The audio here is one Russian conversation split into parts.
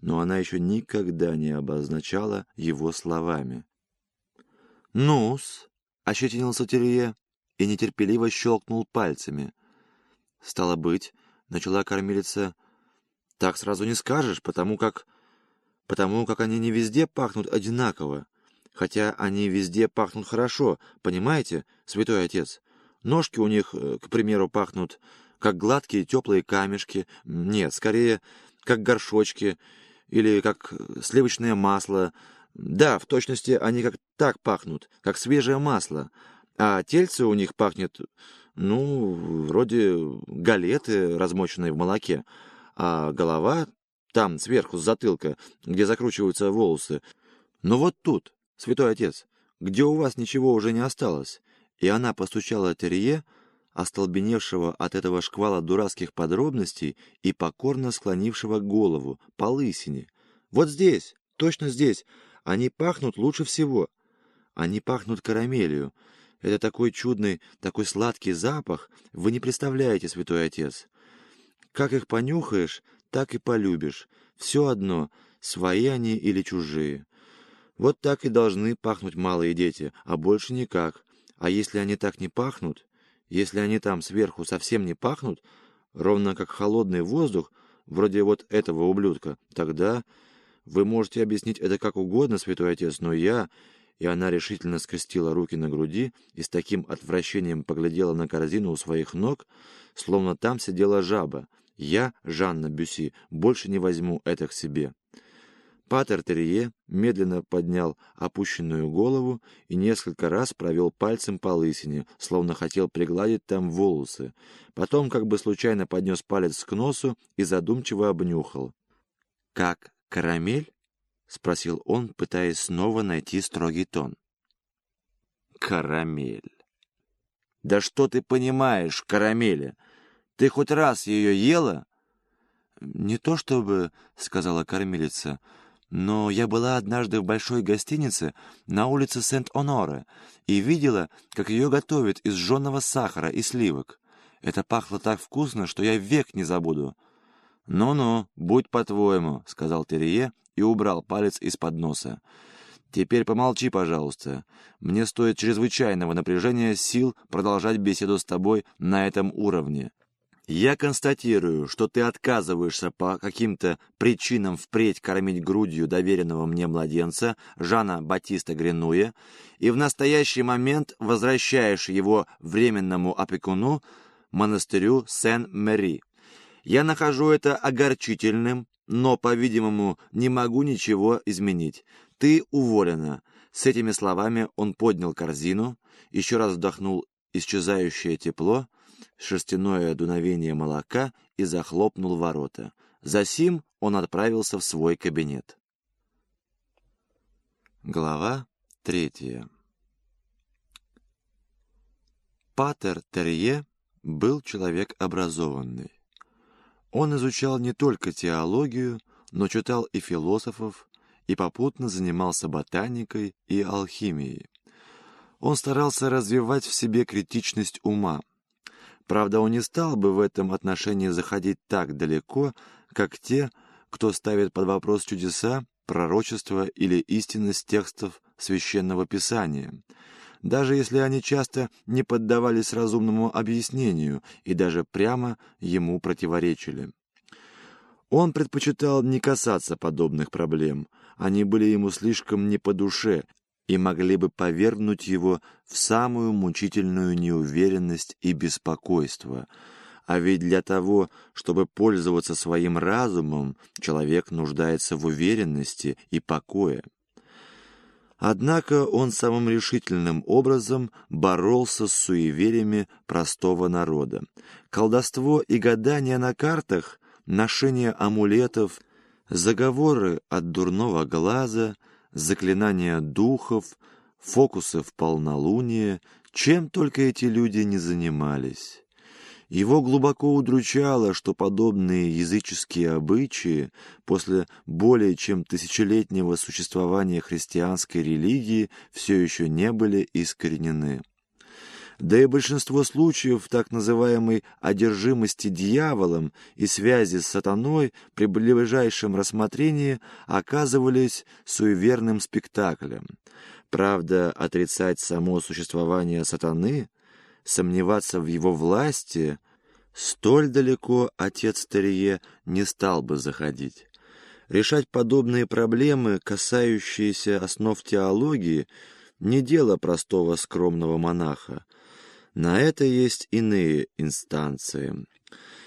но она еще никогда не обозначала его словами. «Ну-с», — ощетинился Терье и нетерпеливо щелкнул пальцами. «Стало быть», — начала кормилица, — «так сразу не скажешь, потому как... потому как они не везде пахнут одинаково, хотя они везде пахнут хорошо, понимаете, святой отец? Ножки у них, э, к примеру, пахнут как гладкие теплые камешки, нет, скорее, как горшочки или как сливочное масло. Да, в точности они как так пахнут, как свежее масло, а тельце у них пахнет, ну, вроде галеты, размоченной в молоке, а голова там, сверху, с затылка, где закручиваются волосы. Но вот тут, святой отец, где у вас ничего уже не осталось, и она постучала Терье, остолбеневшего от этого шквала дурацких подробностей и покорно склонившего голову по лысине. «Вот здесь, точно здесь, они пахнут лучше всего. Они пахнут карамелью. Это такой чудный, такой сладкий запах, вы не представляете, святой отец. Как их понюхаешь, так и полюбишь. Все одно, свои они или чужие. Вот так и должны пахнуть малые дети, а больше никак. А если они так не пахнут, если они там сверху совсем не пахнут, ровно как холодный воздух, вроде вот этого ублюдка, тогда вы можете объяснить это как угодно, святой отец, но я... И она решительно скрестила руки на груди и с таким отвращением поглядела на корзину у своих ног, словно там сидела жаба. Я, Жанна Бюси, больше не возьму это к себе. Патер Терье медленно поднял опущенную голову и несколько раз провел пальцем по лысине, словно хотел пригладить там волосы. Потом как бы случайно поднес палец к носу и задумчиво обнюхал. «Как карамель?» — спросил он, пытаясь снова найти строгий тон. «Карамель!» «Да что ты понимаешь, карамели? Ты хоть раз ее ела?» «Не то чтобы...» — сказала кормилица — но я была однажды в большой гостинице на улице Сент-Оноре и видела, как ее готовят из жженого сахара и сливок. Это пахло так вкусно, что я век не забуду. «Ну-ну, будь по-твоему», — сказал Терье и убрал палец из-под носа. «Теперь помолчи, пожалуйста. Мне стоит чрезвычайного напряжения сил продолжать беседу с тобой на этом уровне. Я констатирую, что ты отказываешься по каким-то причинам впредь кормить грудью доверенного мне младенца Жана Батиста Гренуя и в настоящий момент возвращаешь его временному опекуну монастырю Сен-Мэри. Я нахожу это огорчительным, но, по-видимому, не могу ничего изменить. Ты уволена. С этими словами он поднял корзину, еще раз вдохнул исчезающее тепло, шерстяное дуновение молока и захлопнул ворота. Засим он отправился в свой кабинет. Глава третья Патер Терье был человек образованный. Он изучал не только теологию, но читал и философов, и попутно занимался ботаникой и алхимией. Он старался развивать в себе критичность ума, Правда, он не стал бы в этом отношении заходить так далеко, как те, кто ставит под вопрос чудеса, пророчества или истинность текстов Священного Писания, даже если они часто не поддавались разумному объяснению и даже прямо ему противоречили. Он предпочитал не касаться подобных проблем, они были ему слишком не по душе, и могли бы повергнуть его в самую мучительную неуверенность и беспокойство. А ведь для того, чтобы пользоваться своим разумом, человек нуждается в уверенности и покое. Однако он самым решительным образом боролся с суевериями простого народа. Колдовство и гадание на картах, ношение амулетов, заговоры от дурного глаза — заклинания духов, фокусы в полнолуние, чем только эти люди не занимались. Его глубоко удручало, что подобные языческие обычаи после более чем тысячелетнего существования христианской религии все еще не были искоренены. Да и большинство случаев так называемой одержимости дьяволом и связи с сатаной при ближайшем рассмотрении оказывались суеверным спектаклем. Правда, отрицать само существование сатаны, сомневаться в его власти, столь далеко отец Терье не стал бы заходить. Решать подобные проблемы, касающиеся основ теологии, не дело простого скромного монаха. На это есть иные инстанции.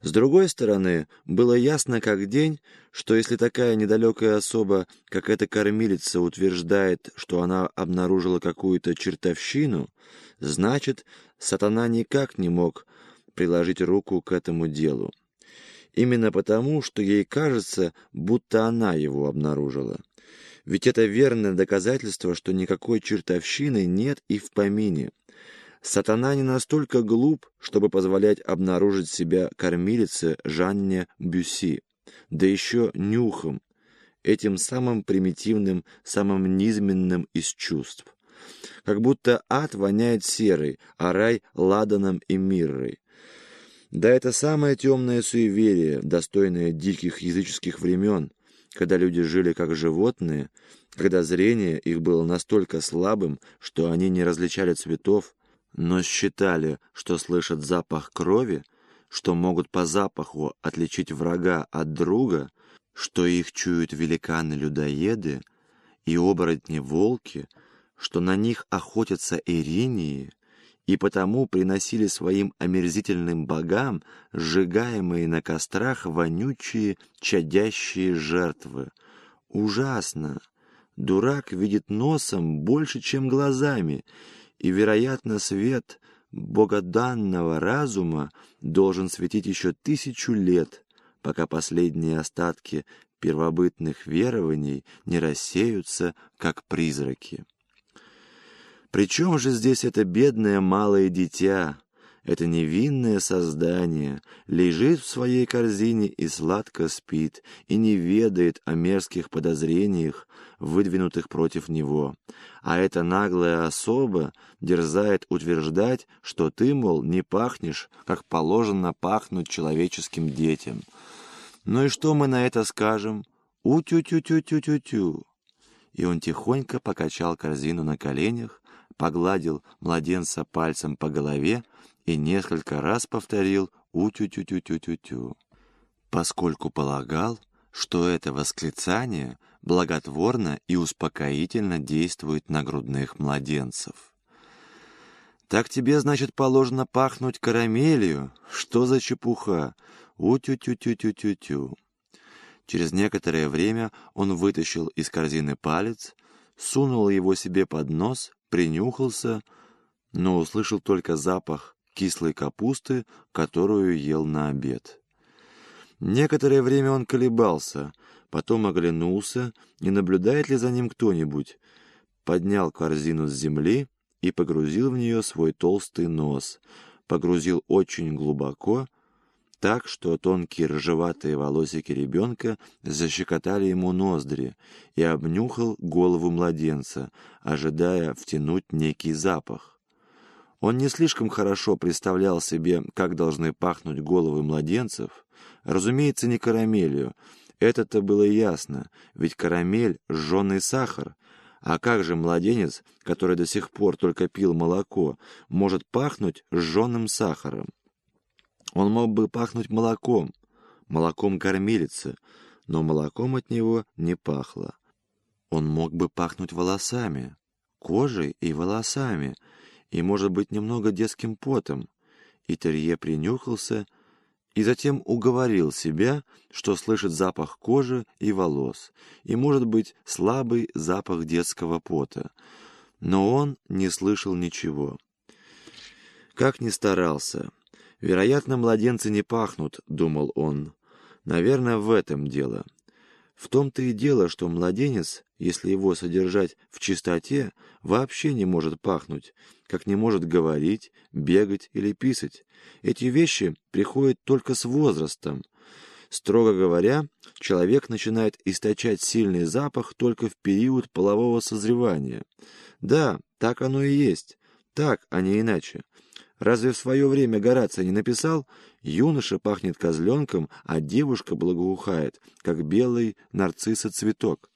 С другой стороны, было ясно как день, что если такая недалекая особа, как эта кормилица, утверждает, что она обнаружила какую-то чертовщину, значит, сатана никак не мог приложить руку к этому делу. Именно потому, что ей кажется, будто она его обнаружила. Ведь это верное доказательство, что никакой чертовщины нет и в помине. Сатана не настолько глуп, чтобы позволять обнаружить себя кормилице Жанне Бюси, да еще нюхом, этим самым примитивным, самым низменным из чувств. Как будто ад воняет серой, а рай — ладаном и миррой. Да это самое темное суеверие, достойное диких языческих времен, когда люди жили как животные, когда зрение их было настолько слабым, что они не различали цветов, но считали, что слышат запах крови, что могут по запаху отличить врага от друга, что их чуют великаны-людоеды и оборотни-волки, что на них охотятся иринии, и потому приносили своим омерзительным богам сжигаемые на кострах вонючие чадящие жертвы. Ужасно! Дурак видит носом больше, чем глазами, и, вероятно, свет богоданного разума должен светить еще тысячу лет, пока последние остатки первобытных верований не рассеются, как призраки. Причем же здесь это бедное малое дитя, это невинное создание, лежит в своей корзине и сладко спит, и не ведает о мерзких подозрениях, выдвинутых против него. А эта наглая особа дерзает утверждать, что ты, мол, не пахнешь, как положено пахнуть человеческим детям. Ну и что мы на это скажем? У-тю-тю-тю-тю-тю-тю. И он тихонько покачал корзину на коленях, погладил младенца пальцем по голове и несколько раз повторил «у-тю-тю-тю-тю-тю-тю», поскольку полагал, что это восклицание благотворно и успокоительно действует на грудных младенцев. «Так тебе, значит, положено пахнуть карамелью? Что за чепуха? У-тю-тю-тю-тю-тю-тю». Через некоторое время он вытащил из корзины палец, сунул его себе под нос принюхался, но услышал только запах кислой капусты, которую ел на обед. Некоторое время он колебался, потом оглянулся, не наблюдает ли за ним кто-нибудь, поднял корзину с земли и погрузил в нее свой толстый нос, погрузил очень глубоко, так, что тонкие ржеватые волосики ребенка защекотали ему ноздри и обнюхал голову младенца, ожидая втянуть некий запах. Он не слишком хорошо представлял себе, как должны пахнуть головы младенцев. Разумеется, не карамелью. Это-то было ясно, ведь карамель — жженый сахар. А как же младенец, который до сих пор только пил молоко, может пахнуть жженым сахаром? Он мог бы пахнуть молоком, молоком кормилицы, но молоком от него не пахло. Он мог бы пахнуть волосами, кожей и волосами, и, может быть, немного детским потом. И Терье принюхался и затем уговорил себя, что слышит запах кожи и волос, и, может быть, слабый запах детского пота. Но он не слышал ничего. Как ни старался, «Вероятно, младенцы не пахнут», — думал он. «Наверное, в этом дело. В том-то и дело, что младенец, если его содержать в чистоте, вообще не может пахнуть, как не может говорить, бегать или писать. Эти вещи приходят только с возрастом. Строго говоря, человек начинает источать сильный запах только в период полового созревания. Да, так оно и есть. Так, а не иначе. Разве в свое время Гораций не написал «Юноша пахнет козленком, а девушка благоухает, как белый нарцисса цветок»?